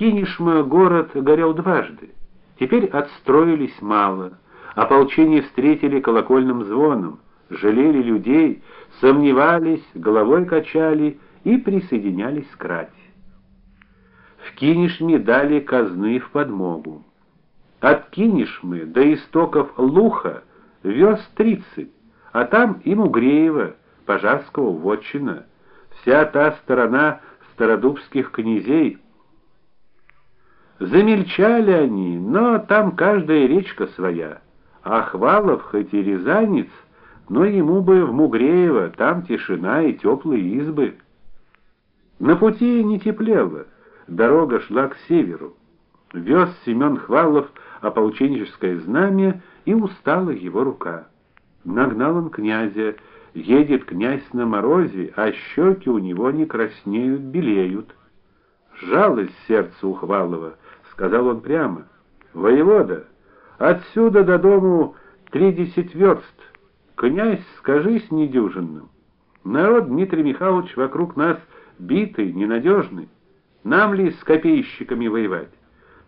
Кинешма город горел дважды. Теперь отстроились мало. Ополчение встретили колокольным звоном, жалели людей, сомневались, головой качали и присоединялись к рати. В Кинешме дали казны в подмогу. От Кинешмы до истоков Луха верст тридцать, а там и Мугреева, Пожарского вотчина, вся та сторона стародубских князей. Замельчали они, но там каждая речка своя. А Хвалов хоть и рязанец, но ему бы в Мугреево, там тишина и теплые избы. На пути не теплело, дорога шла к северу. Вез Семен Хвалов ополченческое знамя, и устала его рука. Нагнал он князя, едет князь на морозе, а щеки у него не краснеют, белеют. Жалость сердцу у Хвалова, сказал он прямо. Воевода, отсюда до дому тридесять верст. Князь, скажись недюжинным. Народ Дмитрий Михайлович вокруг нас битый, ненадежный. Нам ли с копейщиками воевать?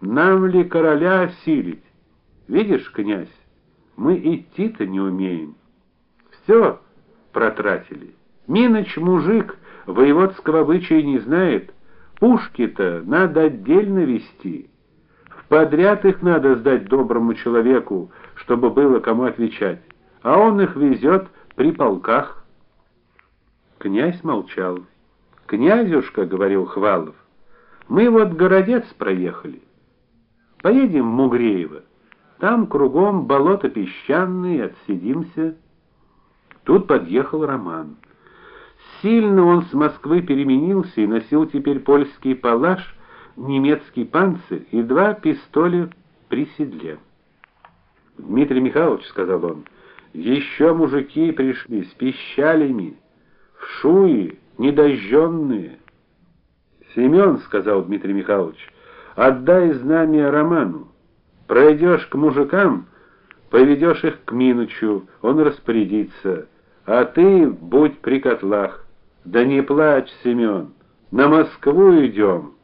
Нам ли короля осилить? Видишь, князь, мы идти-то не умеем. Все протратили. Миноч мужик воеводского обычая не знает. Пушки-то надо отдельно вести. В подряд их надо сдать доброму человеку, чтобы было кому отвечать. А он их везет при полках. Князь молчал. "Князюшка", говорил Хвалов. "Мы вот городец проехали. Поедем в Мугреево. Там кругом болото песчаные, отсидимся". Тут подъехал Роман. Сильно он с Москвы переменился и носил теперь польский палаш, немецкий панцирь и два пистоля при седле. Дмитрий Михайлович сказал он: «Еще мужики пришли с пищалями, в шуи, недожженные». Семен сказал Дмитрий Михайлович: "Отдай знамя Роману. Пройдешь к мужикам, поведешь их к Минучу, он распорядится. А ты будь при котлах. Да не плачь, Семен. На Москву идем,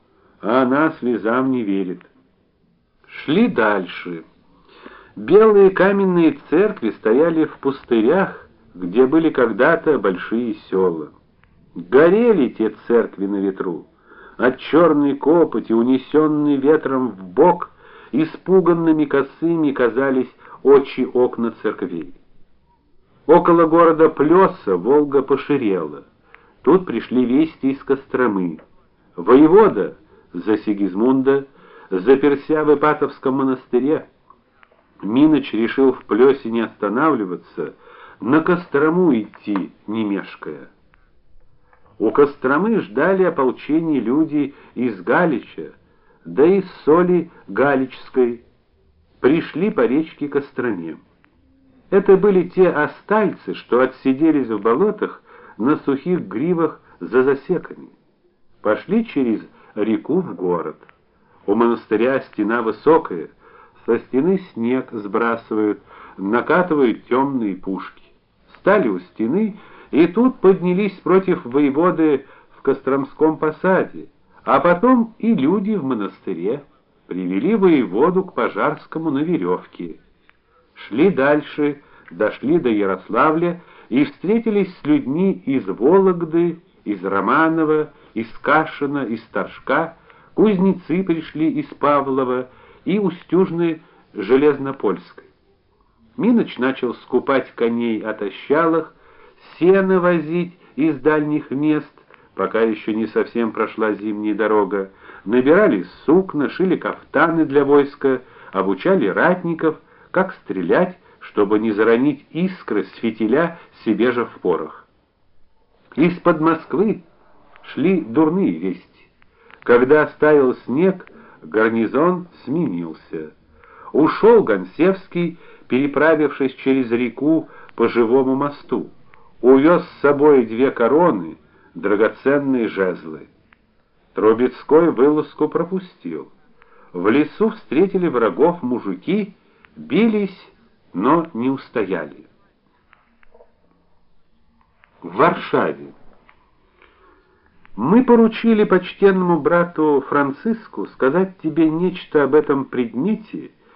а она слезам не верит. Шли дальше. Белые каменные церкви стояли в пустырях, где были когда-то большие села. Горели те церкви на ветру. От черной копоти, унесенной ветром в бок, испуганными косыми казались очи окна церквей. Около города Плеса Волга поширела. Тут пришли вести из Костромы. Воевода за Сигизмунда заперся в Ипатовском монастыре. Миноч решил в Плесе не останавливаться, на Кострому идти, не мешкая. У Костромы ждали ополчения люди из Галича, да и из соли Галичской. Пришли по речке Костроме. Это были те остальцы, что отсиделись в болотах на сухих гривах за засеками. Пошли через реку в город. У монастыря стена высокая, со стены снег сбрасывают, накатывают темные пушки. Стали у стены и тут поднялись против воеводы в Костромском посаде, а потом и люди в монастыре привели воеводу к Пожарскому на веревке шли дальше, дошли до Ярославля и встретились с людьми из Вологды, из Романова, из Кашина, из Торжка, кузнецы пришли из Павлова и Устюжны Железнопольской. Миноч начал скупать коней отощалых, сено возить из дальних мест, пока еще не совсем прошла зимняя дорога, набирали сукна, шили кафтаны для войска, обучали ратников как стрелять, чтобы не заронить искры с фитиля себе же в порох. Из-под Москвы шли дурные вести. Когда стаял снег, гарнизон сменился. Ушел Гонсевский, переправившись через реку по живому мосту. Увез с собой две короны, драгоценные жезлы. Трубецкой вылазку пропустил. В лесу встретили врагов мужики бились, но не устояли. В Варшаве Мы поручили почтенному брату Франциску сказать тебе нечто об этом предмете